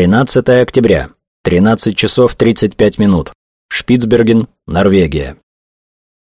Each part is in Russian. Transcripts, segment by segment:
13 октября. 13 часов 35 минут. Шпицберген, Норвегия.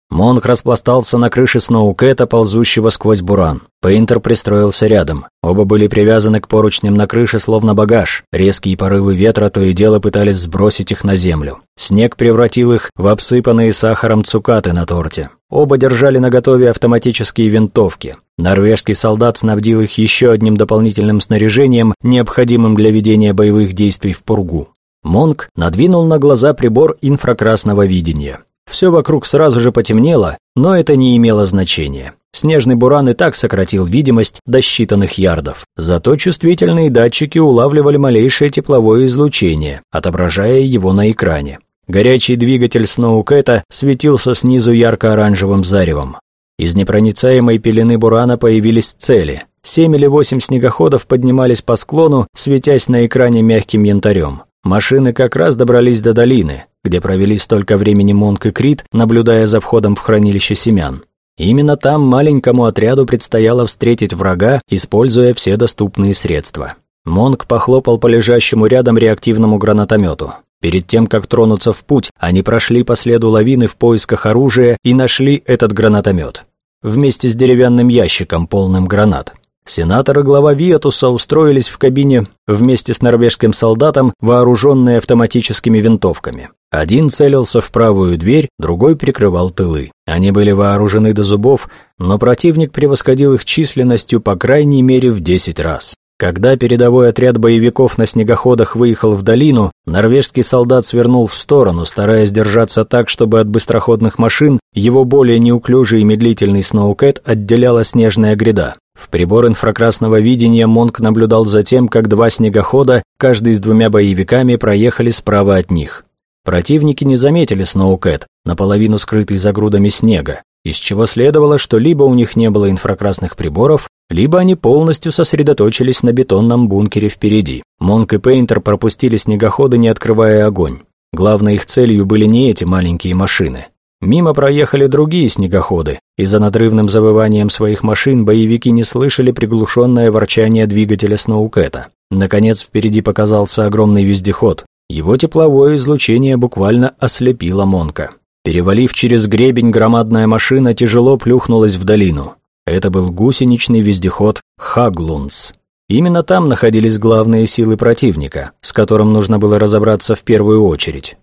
Монк распластался на крыше Сноукэта, ползущего сквозь буран. Пейнтер пристроился рядом. Оба были привязаны к поручням на крыше, словно багаж. Резкие порывы ветра то и дело пытались сбросить их на землю. Снег превратил их в обсыпанные сахаром цукаты на торте. Оба держали наготове автоматические винтовки. Норвежский солдат снабдил их еще одним дополнительным снаряжением, необходимым для ведения боевых действий в пургу. Монк надвинул на глаза прибор инфракрасного видения. Все вокруг сразу же потемнело, но это не имело значения. Снежный буран и так сократил видимость до считанных ярдов. Зато чувствительные датчики улавливали малейшее тепловое излучение, отображая его на экране. Горячий двигатель Сноукэта светился снизу ярко-оранжевым заревом. Из непроницаемой пелены бурана появились цели. Семь или восемь снегоходов поднимались по склону, светясь на экране мягким янтарем. Машины как раз добрались до долины, где провели столько времени Монк и Крит, наблюдая за входом в хранилище семян. Именно там маленькому отряду предстояло встретить врага, используя все доступные средства. Монк похлопал по лежащему рядом реактивному гранатомету. Перед тем, как тронуться в путь, они прошли по следу лавины в поисках оружия и нашли этот гранатомет. Вместе с деревянным ящиком, полным гранат. Сенатор и глава Виатуса устроились в кабине вместе с норвежским солдатом, вооруженные автоматическими винтовками. Один целился в правую дверь, другой прикрывал тылы. Они были вооружены до зубов, но противник превосходил их численностью по крайней мере в 10 раз. Когда передовой отряд боевиков на снегоходах выехал в долину, норвежский солдат свернул в сторону, стараясь держаться так, чтобы от быстроходных машин его более неуклюжий и медлительный сноукэт отделяла снежная гряда. В прибор инфракрасного видения Монк наблюдал за тем, как два снегохода, каждый с двумя боевиками, проехали справа от них. Противники не заметили Сноукэт, наполовину скрытый за грудами снега, из чего следовало, что либо у них не было инфракрасных приборов, либо они полностью сосредоточились на бетонном бункере впереди. Монк и Пейнтер пропустили снегоходы, не открывая огонь. Главной их целью были не эти маленькие машины. Мимо проехали другие снегоходы, и за надрывным завыванием своих машин боевики не слышали приглушенное ворчание двигателя Сноукэта. Наконец впереди показался огромный вездеход. Его тепловое излучение буквально ослепило Монка. Перевалив через гребень, громадная машина тяжело плюхнулась в долину. Это был гусеничный вездеход «Хаглунс». Именно там находились главные силы противника, с которым нужно было разобраться в первую очередь.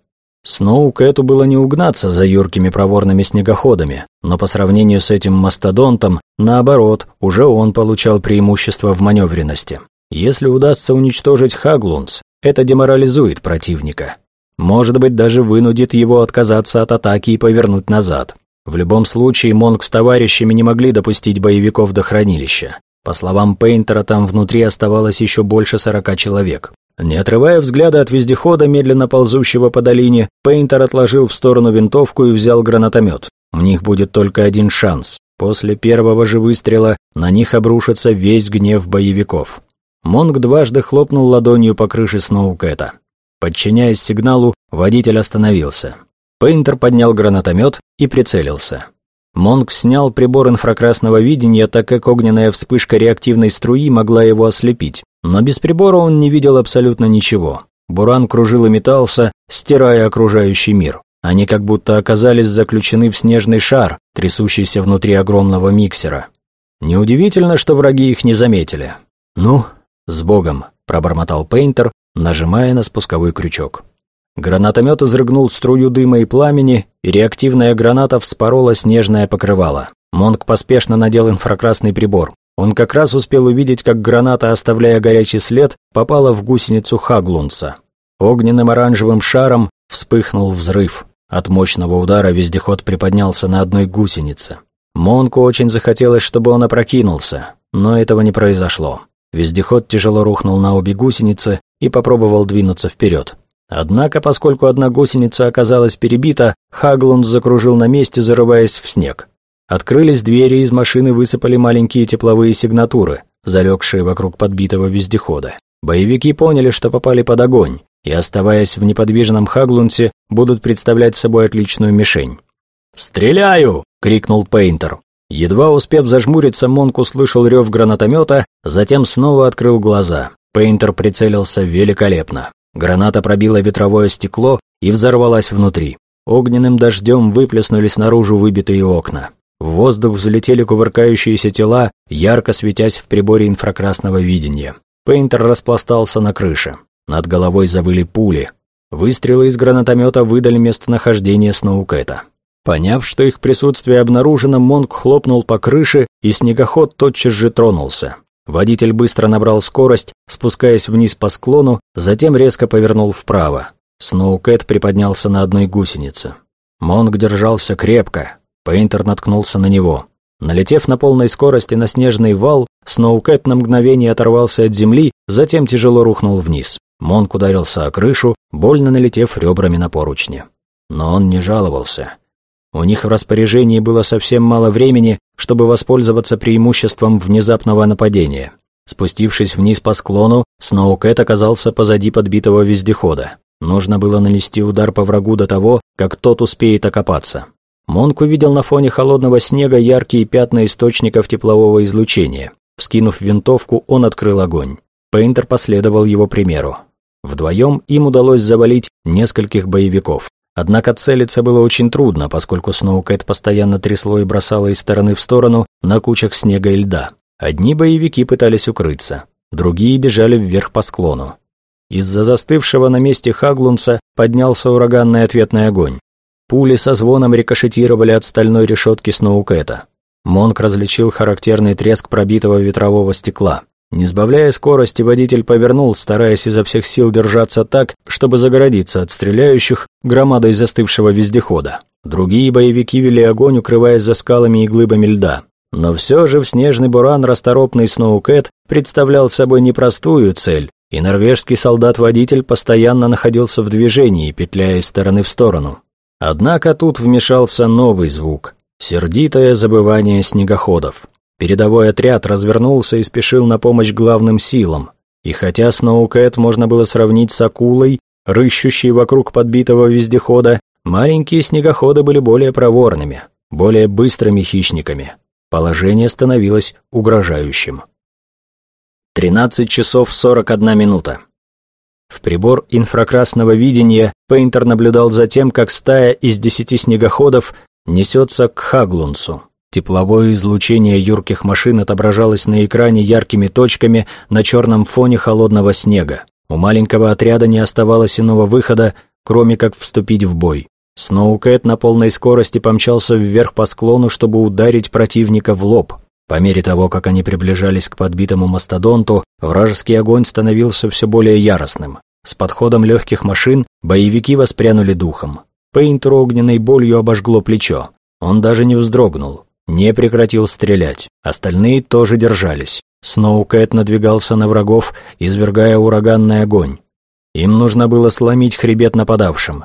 Сноу Кэту было не угнаться за юркими проворными снегоходами, но по сравнению с этим мастодонтом, наоборот, уже он получал преимущество в маневренности. Если удастся уничтожить Хаглунс, это деморализует противника. Может быть, даже вынудит его отказаться от атаки и повернуть назад. В любом случае, Монг с товарищами не могли допустить боевиков до хранилища. По словам Пейнтера, там внутри оставалось еще больше сорока человек. Не отрывая взгляда от вездехода, медленно ползущего по долине, Пейнтер отложил в сторону винтовку и взял гранатомет. У них будет только один шанс. После первого же выстрела на них обрушится весь гнев боевиков. Монг дважды хлопнул ладонью по крыше Сноукэта. Подчиняясь сигналу, водитель остановился. Пейнтер поднял гранатомет и прицелился. Монг снял прибор инфракрасного видения, так как огненная вспышка реактивной струи могла его ослепить. Но без прибора он не видел абсолютно ничего. Буран кружил и метался, стирая окружающий мир. Они как будто оказались заключены в снежный шар, трясущийся внутри огромного миксера. Неудивительно, что враги их не заметили. «Ну, с Богом», – пробормотал Пейнтер, нажимая на спусковой крючок. Гранатомет изрыгнул струю дыма и пламени, и реактивная граната вспорола снежное покрывало. Монк поспешно надел инфракрасный прибор. Он как раз успел увидеть, как граната, оставляя горячий след, попала в гусеницу Хаглунца. Огненным оранжевым шаром вспыхнул взрыв. От мощного удара вездеход приподнялся на одной гусенице. Монку очень захотелось, чтобы он опрокинулся, но этого не произошло. Вездеход тяжело рухнул на обе гусеницы и попробовал двинуться вперед. Однако, поскольку одна гусеница оказалась перебита, Хаглунд закружил на месте, зарываясь в снег. Открылись двери, из машины высыпали маленькие тепловые сигнатуры, залегшие вокруг подбитого вездехода. Боевики поняли, что попали под огонь, и, оставаясь в неподвижном Хаглунте, будут представлять собой отличную мишень. «Стреляю!» — крикнул Пейнтер. Едва успев зажмуриться, Монк услышал рев гранатомета, затем снова открыл глаза. Пейнтер прицелился великолепно. Граната пробила ветровое стекло и взорвалась внутри. Огненным дождем выплеснулись наружу выбитые окна. В воздух взлетели кувыркающиеся тела, ярко светясь в приборе инфракрасного видения. Пейнтер распластался на крыше. Над головой завыли пули. Выстрелы из гранатомета выдали местонахождение Сноукэта. Поняв, что их присутствие обнаружено, Монк хлопнул по крыше, и снегоход тотчас же тронулся. Водитель быстро набрал скорость, спускаясь вниз по склону, затем резко повернул вправо. Сноукэт приподнялся на одной гусенице. Монк держался крепко. Пейнтер наткнулся на него. Налетев на полной скорости на снежный вал, Сноукэт на мгновение оторвался от земли, затем тяжело рухнул вниз. Монк ударился о крышу, больно налетев ребрами на поручни. Но он не жаловался. У них в распоряжении было совсем мало времени, чтобы воспользоваться преимуществом внезапного нападения. Спустившись вниз по склону, Сноукэт оказался позади подбитого вездехода. Нужно было нанести удар по врагу до того, как тот успеет окопаться. Монк увидел на фоне холодного снега яркие пятна источников теплового излучения. Вскинув винтовку, он открыл огонь. Пейнтер последовал его примеру. Вдвоем им удалось завалить нескольких боевиков. Однако целиться было очень трудно, поскольку Сноукэт постоянно трясло и бросало из стороны в сторону на кучах снега и льда. Одни боевики пытались укрыться, другие бежали вверх по склону. Из-за застывшего на месте Хаглунца поднялся ураганный ответный огонь. Пули со звоном рикошетировали от стальной решетки Сноукэта. Монк различил характерный треск пробитого ветрового стекла. Не сбавляя скорости, водитель повернул, стараясь изо всех сил держаться так, чтобы загородиться от стреляющих громадой застывшего вездехода. Другие боевики вели огонь, укрываясь за скалами и глыбами льда. Но все же в снежный буран расторопный Сноукэт представлял собой непростую цель, и норвежский солдат-водитель постоянно находился в движении, петляя из стороны в сторону. Однако тут вмешался новый звук – сердитое забывание снегоходов. Передовой отряд развернулся и спешил на помощь главным силам. И хотя Сноукэт можно было сравнить с акулой, рыщущей вокруг подбитого вездехода, маленькие снегоходы были более проворными, более быстрыми хищниками. Положение становилось угрожающим. 13 часов 41 минута. В прибор инфракрасного видения Пейнтер наблюдал за тем, как стая из десяти снегоходов несется к Хаглунсу. Тепловое излучение юрких машин отображалось на экране яркими точками на черном фоне холодного снега. У маленького отряда не оставалось иного выхода, кроме как вступить в бой. Сноукэт на полной скорости помчался вверх по склону, чтобы ударить противника в лоб. По мере того, как они приближались к подбитому мастодонту, вражеский огонь становился все более яростным. С подходом легких машин боевики воспрянули духом. Пейнтер огненной болью обожгло плечо. Он даже не вздрогнул не прекратил стрелять. Остальные тоже держались. Сноукэт надвигался на врагов, извергая ураганный огонь. Им нужно было сломить хребет нападавшим.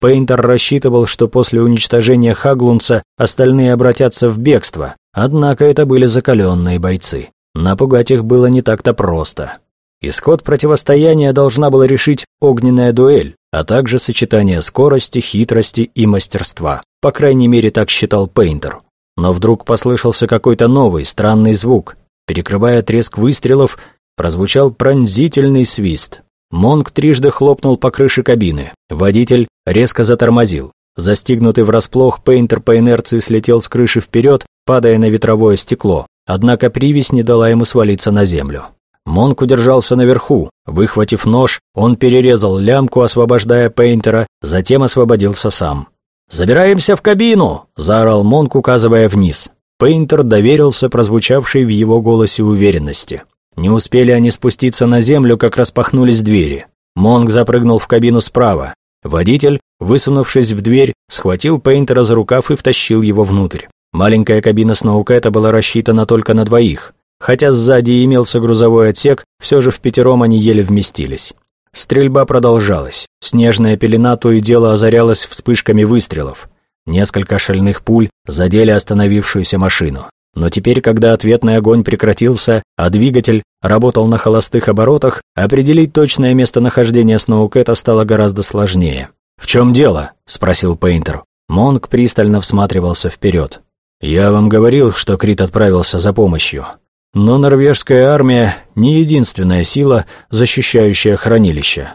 Пейнтер рассчитывал, что после уничтожения Хаглунца остальные обратятся в бегство, однако это были закаленные бойцы. Напугать их было не так-то просто. Исход противостояния должна была решить огненная дуэль, а также сочетание скорости, хитрости и мастерства. По крайней мере, так считал Пейнтер. Но вдруг послышался какой-то новый, странный звук. Перекрывая треск выстрелов, прозвучал пронзительный свист. Монг трижды хлопнул по крыше кабины. Водитель резко затормозил. Застигнутый врасплох, Пейнтер по инерции слетел с крыши вперед, падая на ветровое стекло. Однако привязь не дала ему свалиться на землю. Монк удержался наверху. Выхватив нож, он перерезал лямку, освобождая Пейнтера, затем освободился сам. «Забираемся в кабину!» – заорал Монк, указывая вниз. Пейнтер доверился прозвучавшей в его голосе уверенности. Не успели они спуститься на землю, как распахнулись двери. Монк запрыгнул в кабину справа. Водитель, высунувшись в дверь, схватил Пейнтера за рукав и втащил его внутрь. Маленькая кабина Сноукэта была рассчитана только на двоих. Хотя сзади имелся грузовой отсек, все же в пятером они еле вместились. Стрельба продолжалась. Снежная пелена то и дело озарялась вспышками выстрелов. Несколько шальных пуль задели остановившуюся машину. Но теперь, когда ответный огонь прекратился, а двигатель работал на холостых оборотах, определить точное местонахождение Сноукэта стало гораздо сложнее. «В чем дело?» – спросил Пейнтер. Монк пристально всматривался вперед. «Я вам говорил, что Крит отправился за помощью. Но норвежская армия не единственная сила, защищающая хранилище.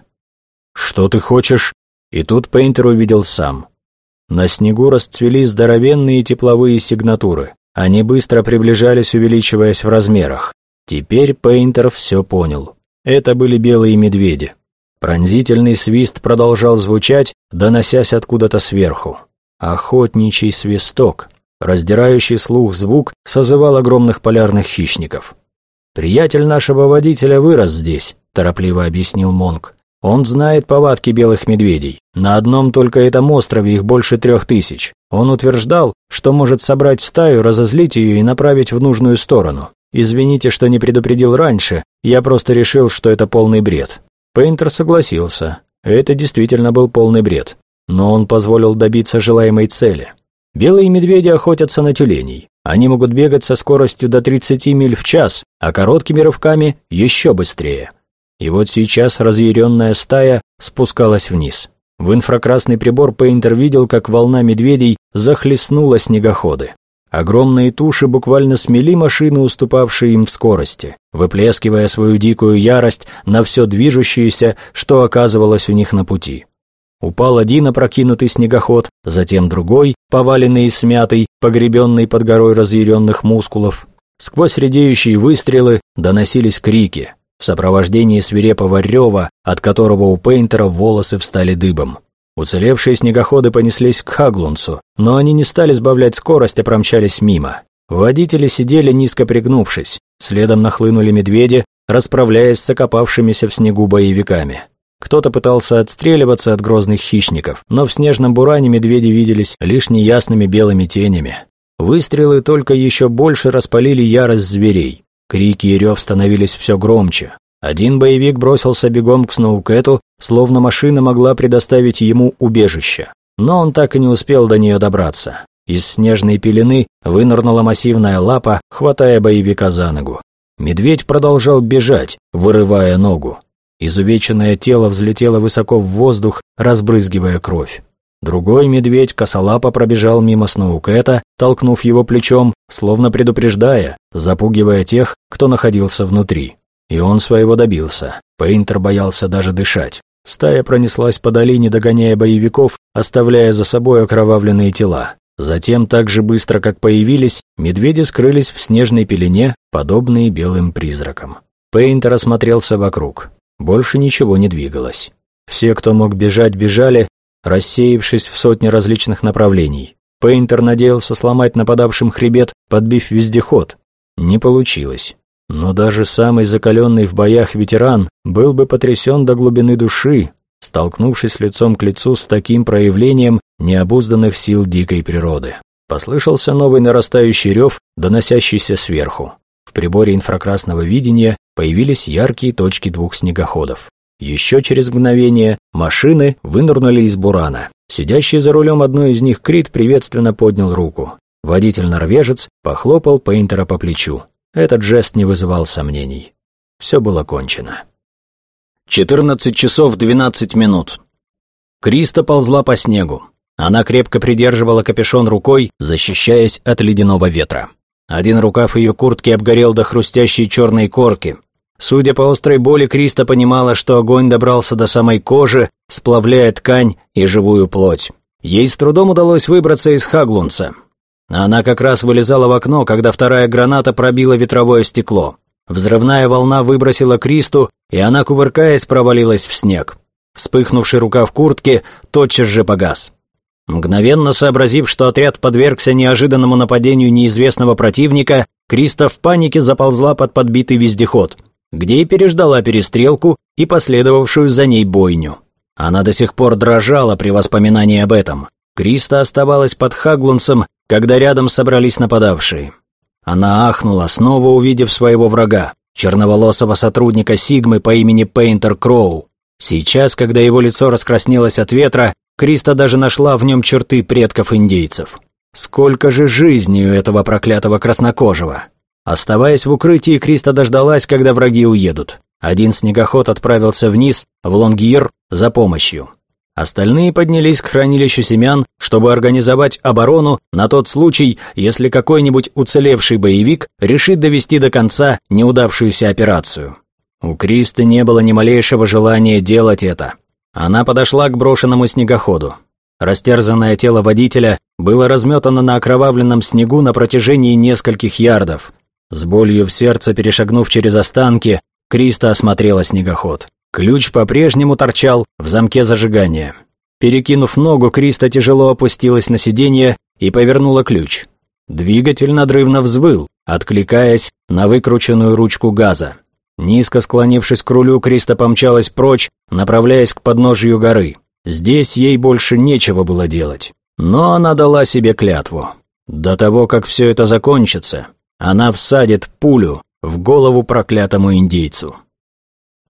«Что ты хочешь?» И тут Пейнтер увидел сам. На снегу расцвели здоровенные тепловые сигнатуры. Они быстро приближались, увеличиваясь в размерах. Теперь Пейнтер все понял. Это были белые медведи. Пронзительный свист продолжал звучать, доносясь откуда-то сверху. Охотничий свисток. Раздирающий слух звук созывал огромных полярных хищников. «Приятель нашего водителя вырос здесь», – торопливо объяснил Монк. Он знает повадки белых медведей. На одном только этом острове их больше трех тысяч. Он утверждал, что может собрать стаю, разозлить ее и направить в нужную сторону. Извините, что не предупредил раньше, я просто решил, что это полный бред. Пейнтер согласился. Это действительно был полный бред. Но он позволил добиться желаемой цели. Белые медведи охотятся на тюленей. Они могут бегать со скоростью до 30 миль в час, а короткими рывками еще быстрее. И вот сейчас разъяренная стая спускалась вниз. В инфракрасный прибор Пейнтер видел, как волна медведей захлестнула снегоходы. Огромные туши буквально смели машины, уступавшие им в скорости, выплескивая свою дикую ярость на все движущееся, что оказывалось у них на пути. Упал один опрокинутый снегоход, затем другой, поваленный и смятый, погребенный под горой разъяренных мускулов. Сквозь редеющие выстрелы доносились крики, в сопровождении свирепого рева, от которого у Пейнтера волосы встали дыбом. Уцелевшие снегоходы понеслись к Хаглунцу, но они не стали сбавлять скорость, а промчались мимо. Водители сидели низко пригнувшись, следом нахлынули медведи, расправляясь с окопавшимися в снегу боевиками. Кто-то пытался отстреливаться от грозных хищников, но в снежном буране медведи виделись лишь неясными белыми тенями. Выстрелы только еще больше распалили ярость зверей. Крики и рев становились все громче. Один боевик бросился бегом к Сноукету, словно машина могла предоставить ему убежище. Но он так и не успел до нее добраться. Из снежной пелены вынырнула массивная лапа, хватая боевика за ногу. Медведь продолжал бежать, вырывая ногу. Изувеченное тело взлетело высоко в воздух, разбрызгивая кровь. Другой медведь косолапо пробежал мимо Сноукэта, толкнув его плечом, словно предупреждая, запугивая тех, кто находился внутри. И он своего добился. Пейнтер боялся даже дышать. Стая пронеслась по долине, догоняя боевиков, оставляя за собой окровавленные тела. Затем, так же быстро, как появились, медведи скрылись в снежной пелене, подобные белым призракам. Пейнтер осмотрелся вокруг. Больше ничего не двигалось. Все, кто мог бежать, бежали, рассеявшись в сотни различных направлений. Пейнтер надеялся сломать нападавшим хребет, подбив вездеход. Не получилось. Но даже самый закаленный в боях ветеран был бы потрясен до глубины души, столкнувшись лицом к лицу с таким проявлением необузданных сил дикой природы. Послышался новый нарастающий рев, доносящийся сверху. В приборе инфракрасного видения появились яркие точки двух снегоходов. Еще через мгновение машины вынырнули из бурана. Сидящий за рулем одной из них Крит приветственно поднял руку. Водитель-норвежец похлопал Пейнтера по плечу. Этот жест не вызывал сомнений. Все было кончено. 14 часов 12 минут. Криста ползла по снегу. Она крепко придерживала капюшон рукой, защищаясь от ледяного ветра. Один рукав ее куртки обгорел до хрустящей черной корки, Судя по острой боли, Криста понимала, что огонь добрался до самой кожи, сплавляя ткань и живую плоть. Ей с трудом удалось выбраться из Хаглунца. Она как раз вылезала в окно, когда вторая граната пробила ветровое стекло. Взрывная волна выбросила Кристу, и она, кувыркаясь, провалилась в снег. Вспыхнувший рукав куртки тотчас же погас. Мгновенно сообразив, что отряд подвергся неожиданному нападению неизвестного противника, Криста в панике заползла под подбитый вездеход – где и переждала перестрелку и последовавшую за ней бойню. Она до сих пор дрожала при воспоминании об этом. Криста оставалась под Хаглунсом, когда рядом собрались нападавшие. Она ахнула, снова увидев своего врага, черноволосого сотрудника Сигмы по имени Пейнтер Кроу. Сейчас, когда его лицо раскраснелось от ветра, Криста даже нашла в нем черты предков индейцев. Сколько же жизни у этого проклятого краснокожего! Оставаясь в укрытии, Криста дождалась, когда враги уедут. Один снегоход отправился вниз, в Лонгьер, за помощью. Остальные поднялись к хранилищу семян, чтобы организовать оборону на тот случай, если какой-нибудь уцелевший боевик решит довести до конца неудавшуюся операцию. У Кристы не было ни малейшего желания делать это. Она подошла к брошенному снегоходу. Растерзанное тело водителя было разметано на окровавленном снегу на протяжении нескольких ярдов. С болью в сердце перешагнув через останки, Криста осмотрела снегоход. Ключ по-прежнему торчал в замке зажигания. Перекинув ногу, Криста тяжело опустилась на сиденье и повернула ключ. Двигатель надрывно взвыл, откликаясь на выкрученную ручку газа. Низко склонившись к рулю, Криста помчалась прочь, направляясь к подножию горы. Здесь ей больше нечего было делать. Но она дала себе клятву. До того, как все это закончится, она всадит пулю в голову проклятому индейцу.